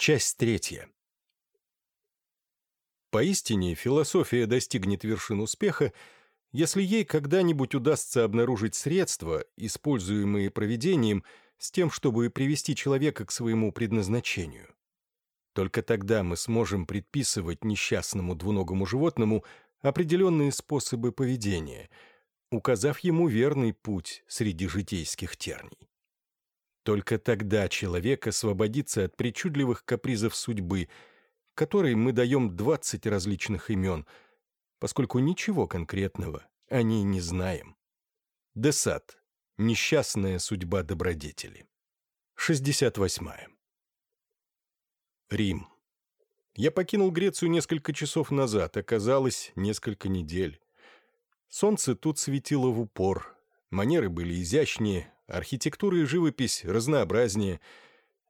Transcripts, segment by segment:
Часть третья. Поистине, философия достигнет вершин успеха, если ей когда-нибудь удастся обнаружить средства, используемые проведением, с тем, чтобы привести человека к своему предназначению. Только тогда мы сможем предписывать несчастному двуногому животному определенные способы поведения, указав ему верный путь среди житейских терний. Только тогда человек освободится от причудливых капризов судьбы, которой мы даем 20 различных имен, поскольку ничего конкретного о ней не знаем. Десад. Несчастная судьба добродетели. 68. Рим. Я покинул Грецию несколько часов назад, оказалось, несколько недель. Солнце тут светило в упор, манеры были изящнее, архитектура и живопись разнообразнее,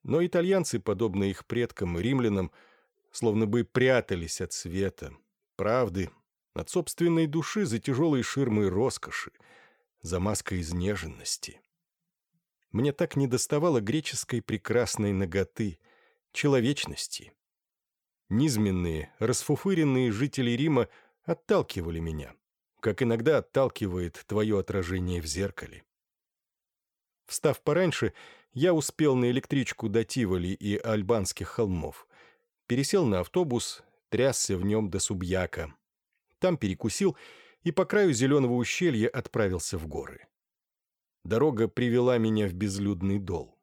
но итальянцы, подобно их предкам римлянам, словно бы прятались от света, правды, от собственной души за тяжелой ширмой роскоши, за маской изнеженности. Мне так недоставало греческой прекрасной ноготы, человечности. Низменные, расфуфыренные жители Рима отталкивали меня, как иногда отталкивает твое отражение в зеркале. Встав пораньше, я успел на электричку до Тиволи и Альбанских холмов. Пересел на автобус, трясся в нем до Субьяка. Там перекусил и по краю зеленого ущелья отправился в горы. Дорога привела меня в безлюдный дол.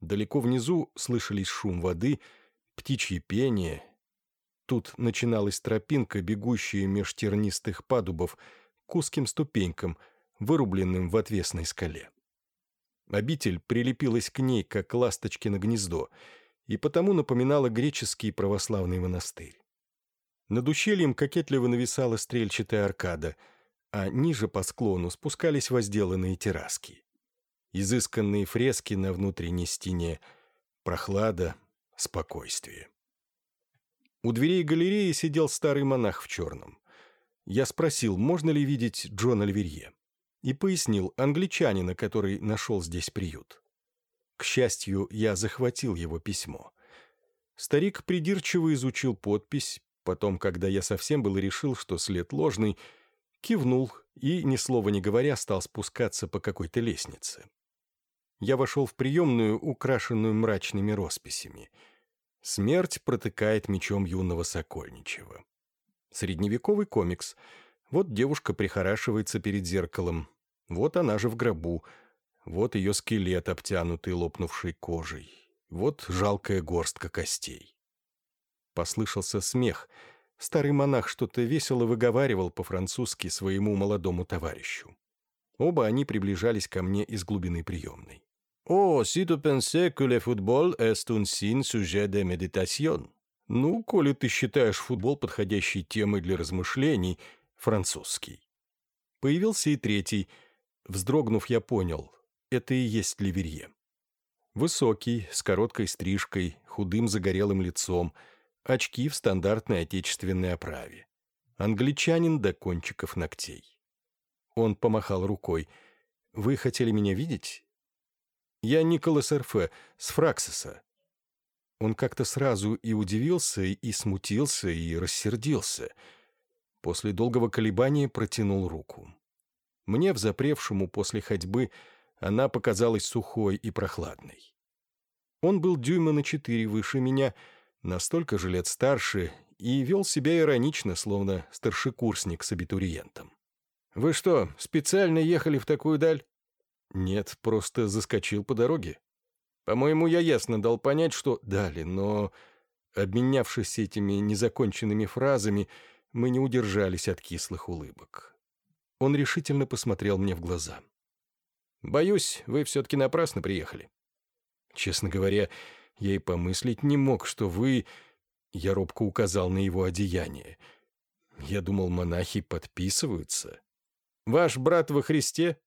Далеко внизу слышались шум воды, птичье пение. Тут начиналась тропинка, бегущая меж тернистых падубов к узким ступенькам, вырубленным в отвесной скале. Обитель прилепилась к ней, как ласточки на гнездо, и потому напоминала греческий православный монастырь. Над ущельем кокетливо нависала стрельчатая аркада, а ниже по склону спускались возделанные терраски. Изысканные фрески на внутренней стене, прохлада, спокойствие. У дверей галереи сидел старый монах в черном. Я спросил, можно ли видеть Джона Льверье и пояснил англичанина, который нашел здесь приют. К счастью, я захватил его письмо. Старик придирчиво изучил подпись, потом, когда я совсем было решил, что след ложный, кивнул и, ни слова не говоря, стал спускаться по какой-то лестнице. Я вошел в приемную, украшенную мрачными росписями. Смерть протыкает мечом юного Сокольничева. Средневековый комикс — вот девушка прихорашивается перед зеркалом. Вот она же в гробу. Вот ее скелет, обтянутый лопнувшей кожей. Вот жалкая горстка костей. Послышался смех. Старый монах что-то весело выговаривал по-французски своему молодому товарищу. Оба они приближались ко мне из глубины приемной. «О, si tu pensais que le football est un signe sujet de méditation?» «Ну, коли ты считаешь футбол подходящей темой для размышлений, французский. Появился и третий. Вздрогнув, я понял. Это и есть Ливерье. Высокий, с короткой стрижкой, худым загорелым лицом, очки в стандартной отечественной оправе. Англичанин до кончиков ногтей. Он помахал рукой. «Вы хотели меня видеть?» «Я Николас Эрфе, с Фраксиса». Он как-то сразу и удивился, и смутился, и рассердился — После долгого колебания протянул руку. Мне, взапревшему после ходьбы, она показалась сухой и прохладной. Он был дюйма на четыре выше меня, настолько же лет старше, и вел себя иронично, словно старшекурсник с абитуриентом. «Вы что, специально ехали в такую даль?» «Нет, просто заскочил по дороге. По-моему, я ясно дал понять, что дали, но...» Обменявшись этими незаконченными фразами, мы не удержались от кислых улыбок. Он решительно посмотрел мне в глаза. «Боюсь, вы все-таки напрасно приехали». Честно говоря, я и помыслить не мог, что вы... Я робко указал на его одеяние. Я думал, монахи подписываются. «Ваш брат во Христе?»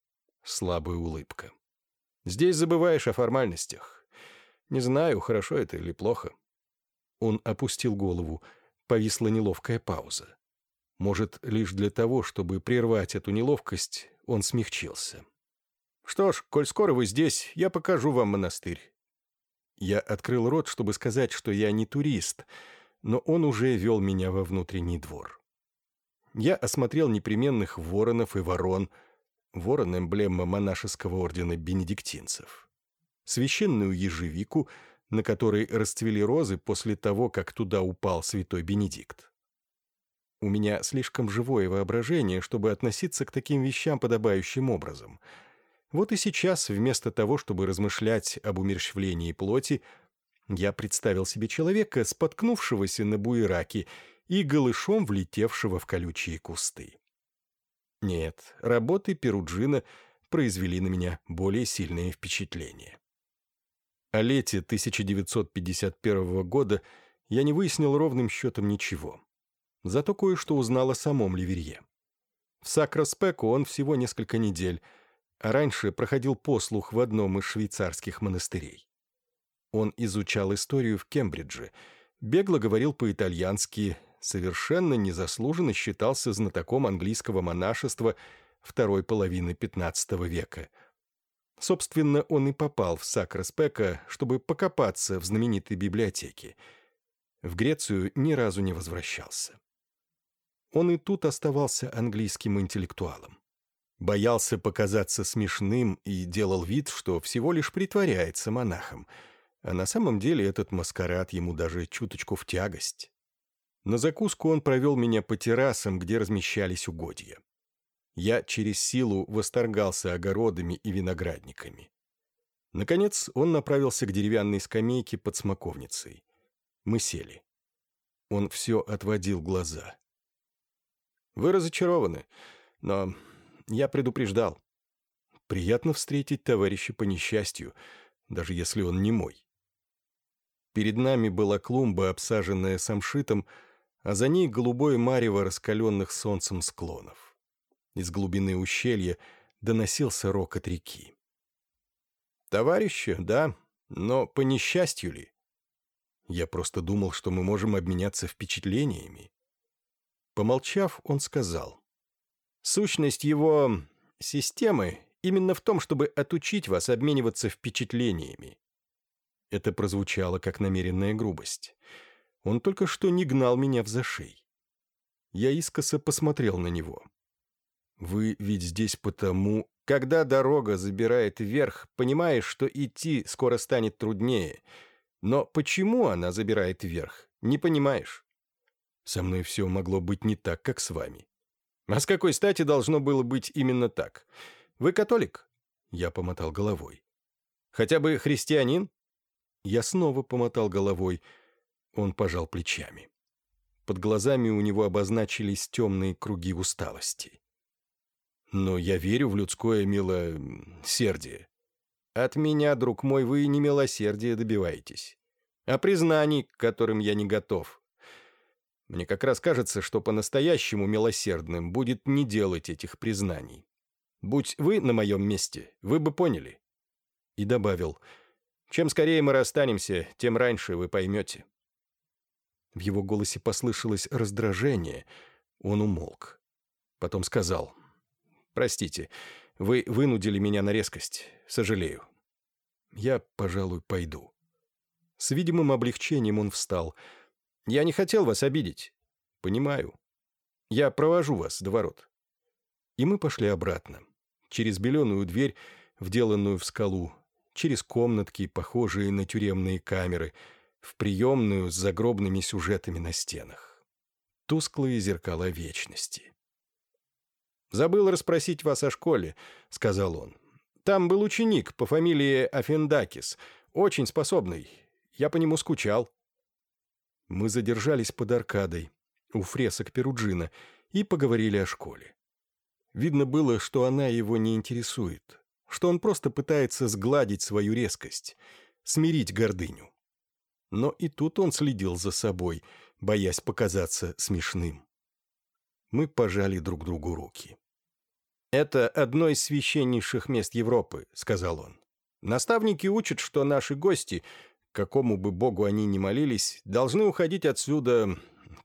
Слабая улыбка. «Здесь забываешь о формальностях. Не знаю, хорошо это или плохо». Он опустил голову, Повисла неловкая пауза. Может, лишь для того, чтобы прервать эту неловкость, он смягчился. «Что ж, коль скоро вы здесь, я покажу вам монастырь». Я открыл рот, чтобы сказать, что я не турист, но он уже вел меня во внутренний двор. Я осмотрел непременных воронов и ворон, ворон — эмблема монашеского ордена бенедиктинцев, священную ежевику, на которой расцвели розы после того, как туда упал святой Бенедикт. У меня слишком живое воображение, чтобы относиться к таким вещам подобающим образом. Вот и сейчас, вместо того, чтобы размышлять об умерщвлении плоти, я представил себе человека, споткнувшегося на буераке и голышом влетевшего в колючие кусты. Нет, работы Перуджина произвели на меня более сильное впечатление. О лете 1951 года я не выяснил ровным счетом ничего. Зато кое-что узнал о самом Ливерье. В Сакроспеку он всего несколько недель, а раньше проходил послух в одном из швейцарских монастырей. Он изучал историю в Кембридже, бегло говорил по-итальянски, совершенно незаслуженно считался знатоком английского монашества второй половины XV века. Собственно, он и попал в Сакроспека, чтобы покопаться в знаменитой библиотеке. В Грецию ни разу не возвращался он и тут оставался английским интеллектуалом. Боялся показаться смешным и делал вид, что всего лишь притворяется монахом, а на самом деле этот маскарад ему даже чуточку в тягость. На закуску он провел меня по террасам, где размещались угодья. Я через силу восторгался огородами и виноградниками. Наконец он направился к деревянной скамейке под смоковницей. Мы сели. Он все отводил глаза. Вы разочарованы, но я предупреждал. Приятно встретить товарища по несчастью, даже если он не мой. Перед нами была клумба, обсаженная самшитом, а за ней голубое марево раскаленных солнцем склонов. Из глубины ущелья доносился рокот реки. «Товарищи, да, но по несчастью ли?» Я просто думал, что мы можем обменяться впечатлениями. Помолчав, он сказал. «Сущность его системы именно в том, чтобы отучить вас обмениваться впечатлениями». Это прозвучало как намеренная грубость. Он только что не гнал меня в зашей. Я искоса посмотрел на него. «Вы ведь здесь потому...» Когда дорога забирает вверх, понимаешь, что идти скоро станет труднее. Но почему она забирает вверх, не понимаешь. Со мной все могло быть не так, как с вами. А с какой стати должно было быть именно так? Вы католик? Я помотал головой. Хотя бы христианин? Я снова помотал головой. Он пожал плечами. Под глазами у него обозначились темные круги усталости. Но я верю в людское милосердие. От меня, друг мой, вы не милосердия добиваетесь, а признаний, к которым я не готов. Мне как раз кажется, что по-настоящему милосердным будет не делать этих признаний. Будь вы на моем месте, вы бы поняли. И добавил, чем скорее мы расстанемся, тем раньше вы поймете. В его голосе послышалось раздражение. Он умолк. Потом сказал, «Простите, вы вынудили меня на резкость. Сожалею. Я, пожалуй, пойду». С видимым облегчением он встал — я не хотел вас обидеть. Понимаю. Я провожу вас до ворот. И мы пошли обратно. Через беленую дверь, вделанную в скалу, через комнатки, похожие на тюремные камеры, в приемную с загробными сюжетами на стенах. Тусклые зеркала вечности. «Забыл расспросить вас о школе», — сказал он. «Там был ученик по фамилии Афендакис, очень способный. Я по нему скучал». Мы задержались под аркадой, у фресок Перуджина, и поговорили о школе. Видно было, что она его не интересует, что он просто пытается сгладить свою резкость, смирить гордыню. Но и тут он следил за собой, боясь показаться смешным. Мы пожали друг другу руки. «Это одно из священнейших мест Европы», — сказал он. «Наставники учат, что наши гости какому бы богу они ни молились, должны уходить отсюда,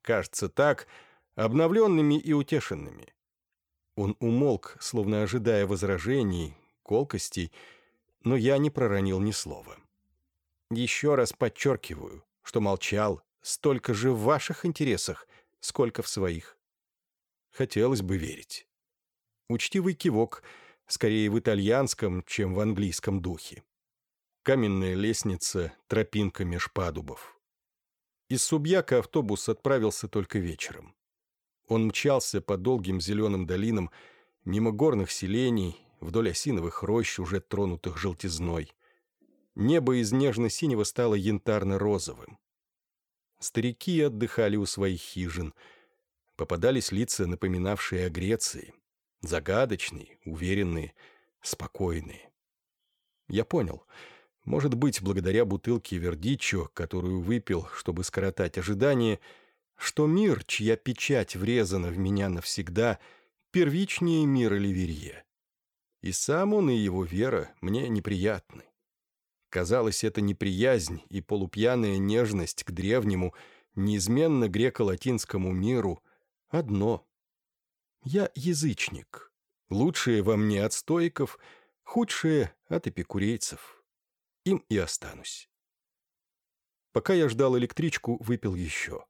кажется так, обновленными и утешенными. Он умолк, словно ожидая возражений, колкостей, но я не проронил ни слова. Еще раз подчеркиваю, что молчал столько же в ваших интересах, сколько в своих. Хотелось бы верить. Учтивый кивок, скорее в итальянском, чем в английском духе. Каменная лестница, тропинка меж. Из Субьяка автобус отправился только вечером. Он мчался по долгим зеленым долинам, мимо горных селений, вдоль осиновых рощ, уже тронутых желтизной. Небо из нежно-синего стало янтарно-розовым. Старики отдыхали у своих хижин. Попадались лица, напоминавшие о Греции. Загадочные, уверенные, спокойные. Я понял. Может быть, благодаря бутылке Вердичо, которую выпил, чтобы скоротать ожидания, что мир, чья печать врезана в меня навсегда, первичнее мира Ливерье. И сам он, и его вера мне неприятны. Казалось, это неприязнь и полупьяная нежность к древнему, неизменно греко-латинскому миру одно. Я язычник. Лучшее во мне от стоиков, худшее от эпикурейцев. Им и останусь. Пока я ждал электричку, выпил еще.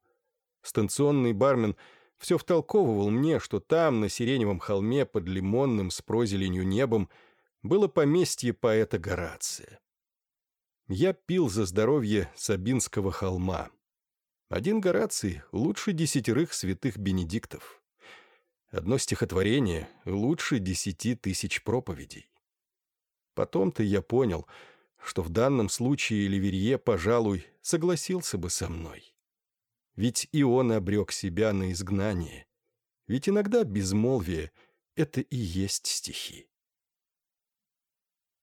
Станционный бармен все втолковывал мне, что там, на Сиреневом холме под лимонным с прозеленью небом, было поместье поэта Горация. Я пил за здоровье Сабинского холма. Один Гораций лучше десятерых святых Бенедиктов. Одно стихотворение лучше десяти тысяч проповедей. Потом-то я понял, что в данном случае Ливерье, пожалуй, согласился бы со мной. Ведь и он обрек себя на изгнание. Ведь иногда безмолвие — это и есть стихи.